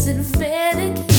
isn't